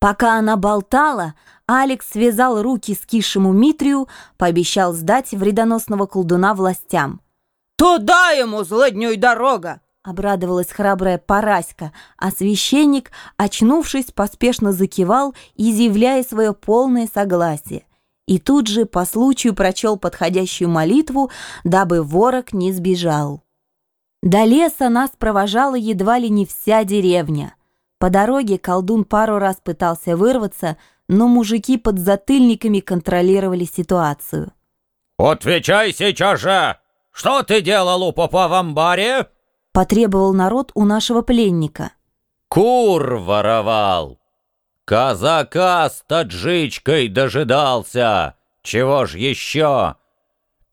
Пока она болтала, Алекс связал руки с кишему Митрию, пообещал сдать вредоносного колдуна властям. «Туда ему, злодню дорога!» Обрадовалась храбрая Параська, а священник, очнувшись, поспешно закивал, изъявляя свое полное согласие. И тут же по случаю прочел подходящую молитву, дабы ворог не сбежал. До леса нас провожала едва ли не вся деревня. По дороге колдун пару раз пытался вырваться, но мужики под затыльниками контролировали ситуацию. «Отвечай сейчас же! Что ты делал у попа в амбаре?» Потребовал народ у нашего пленника. «Кур воровал! Казака с таджичкой дожидался! Чего ж еще?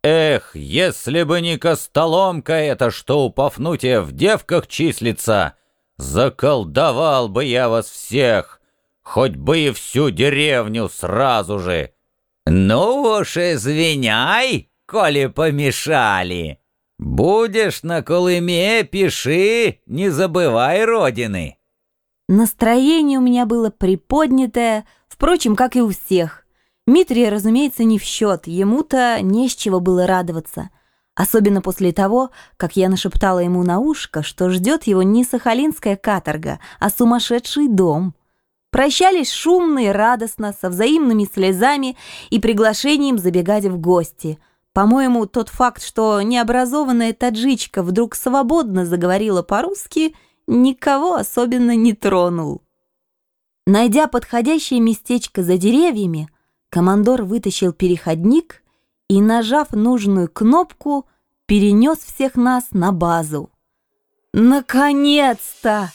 Эх, если бы не костоломка эта, что у Пафнутия в девках числится!» Заколдовал бы я вас всех, хоть бы и всю деревню сразу же. Ну уж извиняй, коли помешали. Будешь на Колыме, пиши, не забывай родины. Настроение у меня было приподнятое, впрочем, как и у всех. Митрий, разумеется, не в счет, ему-то не с чего было радоваться. Особенно после того, как я нашептала ему на ушко, что ждет его не сахалинская каторга, а сумасшедший дом. Прощались шумно и радостно, со взаимными слезами и приглашением забегать в гости. По-моему, тот факт, что необразованная таджичка вдруг свободно заговорила по-русски, никого особенно не тронул. Найдя подходящее местечко за деревьями, командор вытащил переходник — и, нажав нужную кнопку, перенес всех нас на базу. Наконец-то!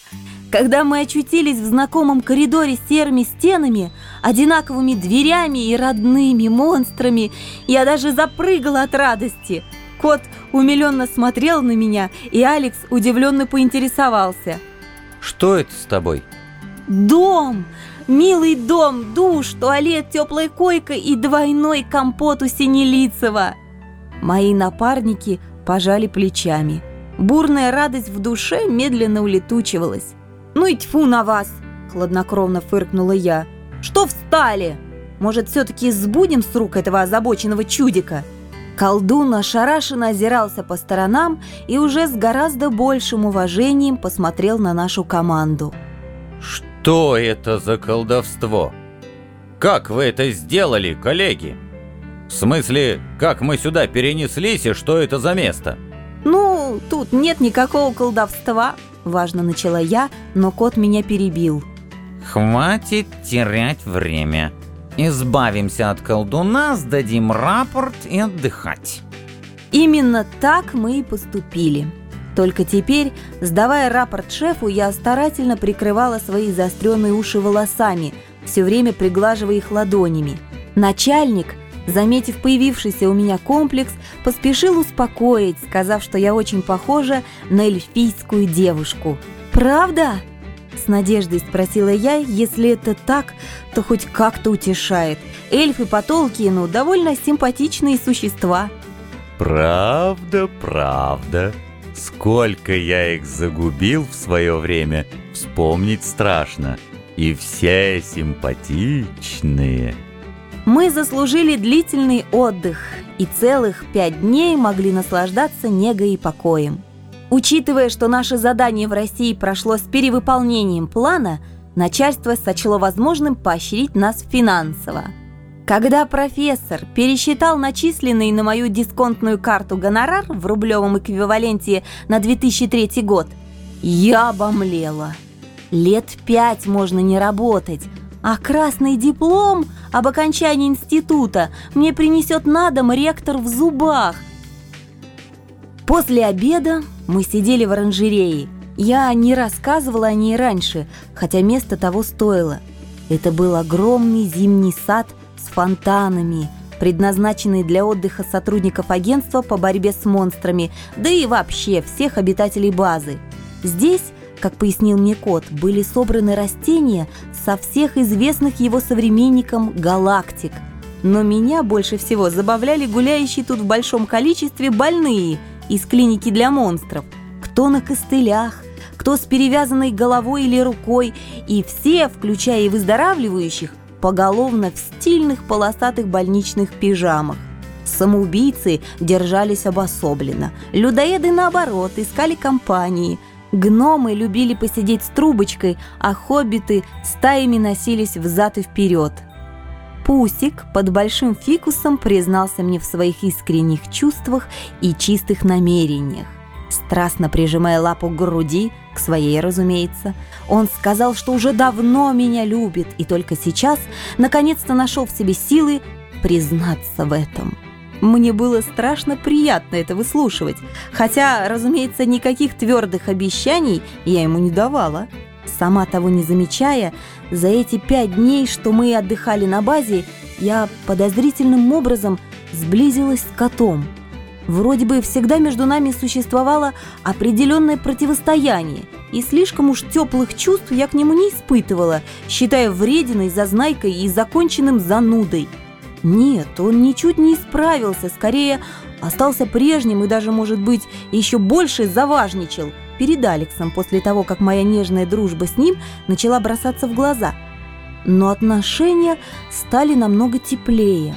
Когда мы очутились в знакомом коридоре с серыми стенами, одинаковыми дверями и родными монстрами, я даже запрыгала от радости. Кот умиленно смотрел на меня, и Алекс удивленно поинтересовался. «Что это с тобой?» «Дом! Милый дом, душ, туалет, теплая койка и двойной компот у Синелицева. Мои напарники пожали плечами. Бурная радость в душе медленно улетучивалась. «Ну и тьфу на вас!» – хладнокровно фыркнула я. «Что встали? Может, все-таки сбудем с рук этого озабоченного чудика?» Колдун ошарашенно озирался по сторонам и уже с гораздо большим уважением посмотрел на нашу команду. Что это за колдовство? Как вы это сделали, коллеги? В смысле, как мы сюда перенеслись и что это за место? Ну, тут нет никакого колдовства, важно начала я, но кот меня перебил. Хватит терять время. Избавимся от колдуна, сдадим рапорт и отдыхать. Именно так мы и поступили. Только теперь, сдавая рапорт шефу, я старательно прикрывала свои заостренные уши волосами, все время приглаживая их ладонями. Начальник, заметив появившийся у меня комплекс, поспешил успокоить, сказав, что я очень похожа на эльфийскую девушку. «Правда?» С надеждой спросила я, если это так, то хоть как-то утешает. Эльфы по Толкину довольно симпатичные существа. «Правда, правда», Сколько я их загубил в свое время, вспомнить страшно. И все симпатичные. Мы заслужили длительный отдых и целых пять дней могли наслаждаться негой и покоем. Учитывая, что наше задание в России прошло с перевыполнением плана, начальство сочло возможным поощрить нас финансово – когда профессор пересчитал начисленный на мою дисконтную карту гонорар в рублевом эквиваленте на 2003 год, я обомлела. Лет пять можно не работать, а красный диплом об окончании института мне принесет на дом ректор в зубах. После обеда мы сидели в оранжерее. Я не рассказывала о ней раньше, хотя место того стоило. Это был огромный зимний сад – фонтанами, предназначенные для отдыха сотрудников агентства по борьбе с монстрами, да и вообще всех обитателей базы. Здесь, как пояснил мне кот, были собраны растения со всех известных его современникам галактик. Но меня больше всего забавляли гуляющие тут в большом количестве больные из клиники для монстров. Кто на костылях, кто с перевязанной головой или рукой, и все, включая и выздоравливающих, поголовно в стильных полосатых больничных пижамах. Самоубийцы держались обособленно, людоеды, наоборот, искали компании. Гномы любили посидеть с трубочкой, а хоббиты стаями носились взад и вперед. Пусик под большим фикусом признался мне в своих искренних чувствах и чистых намерениях. Страстно прижимая лапу к груди, своей, разумеется, он сказал, что уже давно меня любит и только сейчас наконец-то нашел в себе силы признаться в этом. Мне было страшно приятно это выслушивать, хотя, разумеется, никаких твердых обещаний я ему не давала. Сама того не замечая, за эти пять дней, что мы отдыхали на базе, я подозрительным образом сблизилась с котом. Вроде бы всегда между нами существовало определенное противостояние, и слишком уж теплых чувств я к нему не испытывала, считая врединой, зазнайкой и законченным занудой. Нет, он ничуть не исправился, скорее остался прежним и даже, может быть, еще больше заважничал – перед Алексом после того, как моя нежная дружба с ним начала бросаться в глаза. Но отношения стали намного теплее.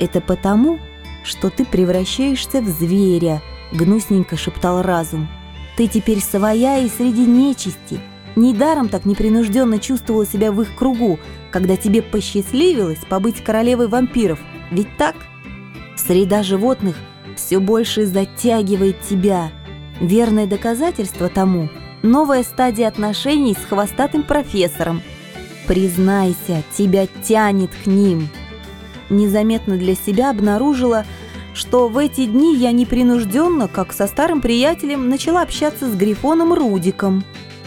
«Это потому, что ты превращаешься в зверя», — гнусненько шептал разум. «Ты теперь своя и среди нечисти. Недаром так непринужденно чувствовала себя в их кругу, когда тебе посчастливилось побыть королевой вампиров. Ведь так? Среда животных все больше затягивает тебя». Верное доказательство тому – новая стадия отношений с хвостатым профессором. Признайся, тебя тянет к ним. Незаметно для себя обнаружила, что в эти дни я непринужденно, как со старым приятелем, начала общаться с Грифоном Рудиком.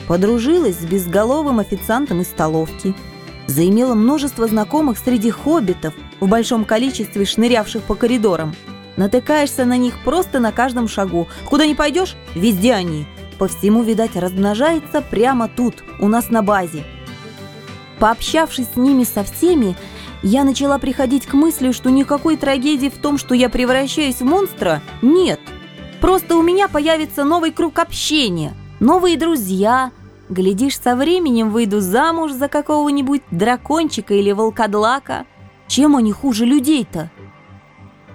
Подружилась с безголовым официантом из столовки. Заимела множество знакомых среди хоббитов, в большом количестве шнырявших по коридорам – Натыкаешься на них просто на каждом шагу. Куда не пойдешь, везде они. По всему, видать, размножается прямо тут, у нас на базе. Пообщавшись с ними со всеми, я начала приходить к мысли, что никакой трагедии в том, что я превращаюсь в монстра, нет. Просто у меня появится новый круг общения, новые друзья. Глядишь, со временем выйду замуж за какого-нибудь дракончика или волкодлака. Чем они хуже людей-то?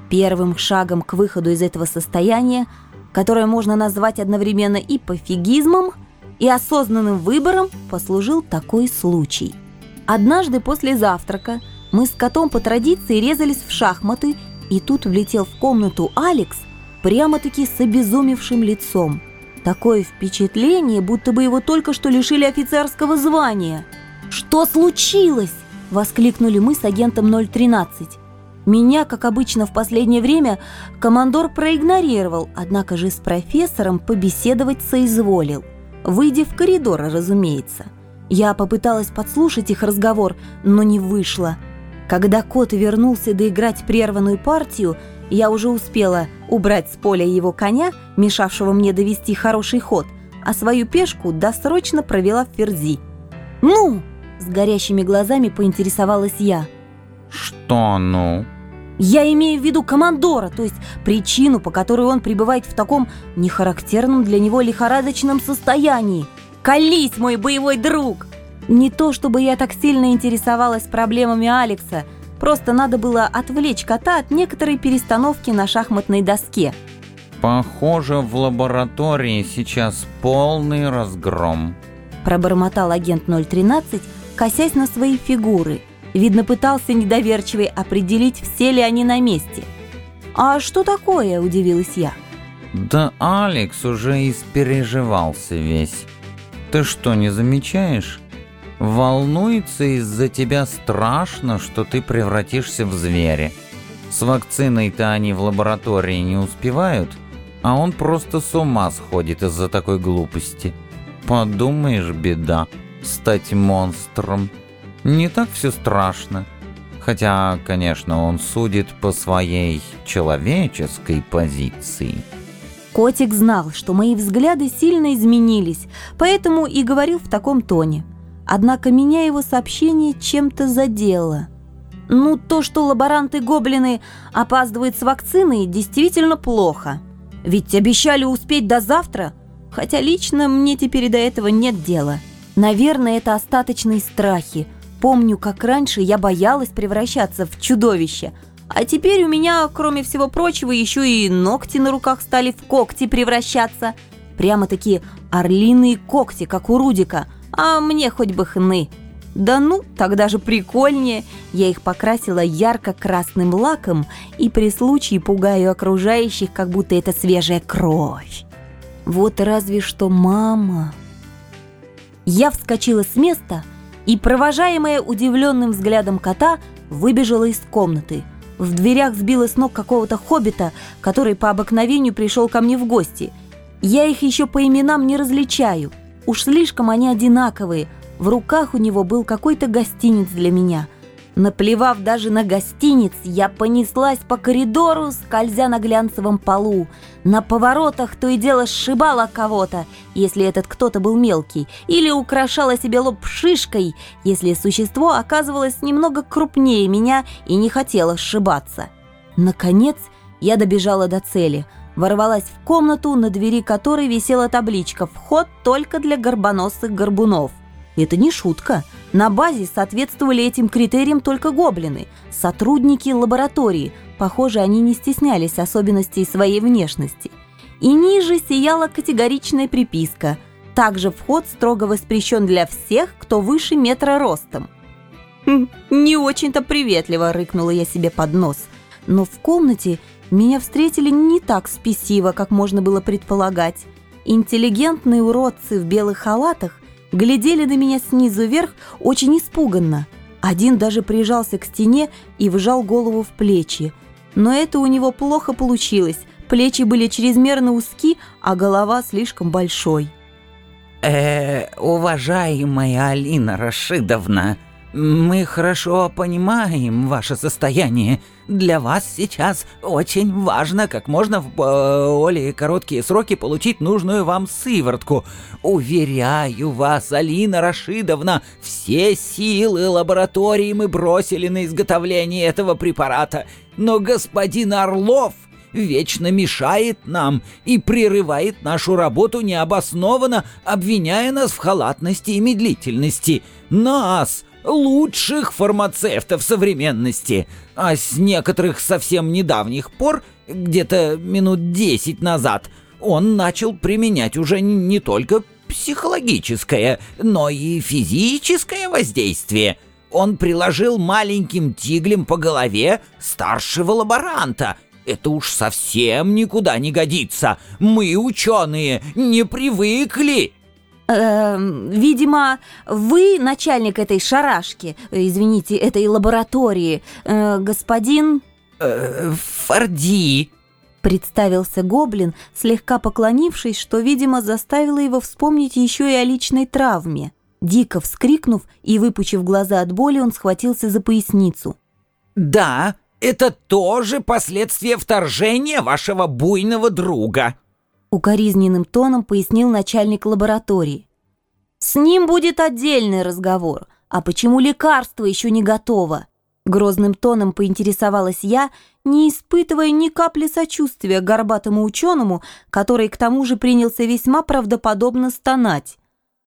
Первым шагом к выходу из этого состояния, которое можно назвать одновременно и пофигизмом, и осознанным выбором, послужил такой случай. Однажды после завтрака мы с котом по традиции резались в шахматы, и тут влетел в комнату Алекс прямо-таки с обезумевшим лицом. Такое впечатление, будто бы его только что лишили офицерского звания. «Что случилось?» – воскликнули мы с агентом 013. Меня, как обычно в последнее время, командор проигнорировал, однако же с профессором побеседовать соизволил. Выйдя в коридор, разумеется. Я попыталась подслушать их разговор, но не вышло. Когда кот вернулся доиграть прерванную партию, я уже успела убрать с поля его коня, мешавшего мне довести хороший ход, а свою пешку досрочно провела в ферзи. «Ну!» – с горящими глазами поинтересовалась я – «Что ну?» Я имею в виду командора, то есть причину, по которой он пребывает в таком нехарактерном для него лихорадочном состоянии. Колись, мой боевой друг! Не то, чтобы я так сильно интересовалась проблемами Алекса, просто надо было отвлечь кота от некоторой перестановки на шахматной доске. «Похоже, в лаборатории сейчас полный разгром», пробормотал агент 013, косясь на свои фигуры – Видно, пытался недоверчивый определить, все ли они на месте. «А что такое?» – удивилась я. «Да Алекс уже испереживался весь. Ты что, не замечаешь? Волнуется из-за тебя страшно, что ты превратишься в зверя. С вакциной-то они в лаборатории не успевают, а он просто с ума сходит из-за такой глупости. Подумаешь, беда, стать монстром». Не так все страшно. Хотя, конечно, он судит по своей человеческой позиции. Котик знал, что мои взгляды сильно изменились, поэтому и говорил в таком тоне. Однако меня его сообщение чем-то задело. Ну, то, что лаборанты-гоблины опаздывают с вакциной, действительно плохо. Ведь обещали успеть до завтра. Хотя лично мне теперь до этого нет дела. Наверное, это остаточные страхи. Помню, как раньше я боялась превращаться в чудовище. А теперь у меня, кроме всего прочего, еще и ногти на руках стали в когти превращаться. Прямо такие орлиные когти, как у Рудика. А мне хоть бы хны. Да ну, тогда же прикольнее. Я их покрасила ярко-красным лаком и при случае пугаю окружающих, как будто это свежая кровь. Вот разве что мама. Я вскочила с места и, провожаемая удивленным взглядом кота, выбежала из комнаты. В дверях сбила с ног какого-то хоббита, который по обыкновению пришел ко мне в гости. Я их еще по именам не различаю. Уж слишком они одинаковые – в руках у него был какой-то гостиниц для меня. Наплевав даже на гостиниц, я понеслась по коридору, скользя на глянцевом полу. На поворотах то и дело сшибала кого-то, если этот кто-то был мелкий, или украшала себе лоб шишкой, если существо оказывалось немного крупнее меня и не хотело сшибаться. Наконец, я добежала до цели – ворвалась в комнату, на двери которой висела табличка «Вход только для горбоносых горбунов». Это не шутка. На базе соответствовали этим критериям только гоблины, сотрудники лаборатории. Похоже, они не стеснялись особенностей своей внешности. И ниже сияла категоричная приписка. Также вход строго воспрещен для всех, кто выше метра ростом. «Хм, «Не очень-то приветливо», — рыкнула я себе под нос. Но в комнате меня встретили не так спесиво, как можно было предполагать. Интеллигентные уродцы в белых халатах глядели на меня снизу вверх очень испуганно. Один даже прижался к стене и вжал голову в плечи. Но это у него плохо получилось. Плечи были чрезмерно узки, а голова слишком большой. «Э, уважаемая Алина Рашидовна», мы хорошо понимаем ваше состояние. Для вас сейчас очень важно как можно в более короткие сроки получить нужную вам сыворотку. Уверяю вас, Алина Рашидовна, все силы лаборатории мы бросили на изготовление этого препарата. Но господин Орлов вечно мешает нам и прерывает нашу работу необоснованно, обвиняя нас в халатности и медлительности. Нас, лучших фармацевтов современности, а с некоторых совсем недавних пор, где-то минут десять назад, он начал применять уже не только психологическое, но и физическое воздействие. Он приложил маленьким тиглем по голове старшего лаборанта. Это уж совсем никуда не годится. Мы, ученые, не привыкли Э, видимо, вы начальник этой шарашки, извините, этой лаборатории, э, господин... Э, Форди. Представился гоблин, слегка поклонившись, что, видимо, заставило его вспомнить еще и о личной травме. Дико вскрикнув и выпучив глаза от боли, он схватился за поясницу. «Да, это тоже последствия вторжения вашего буйного друга», Укоризненным тоном пояснил начальник лаборатории. «С ним будет отдельный разговор. А почему лекарство еще не готово?» Грозным тоном поинтересовалась я, не испытывая ни капли сочувствия горбатому ученому, который к тому же принялся весьма правдоподобно стонать.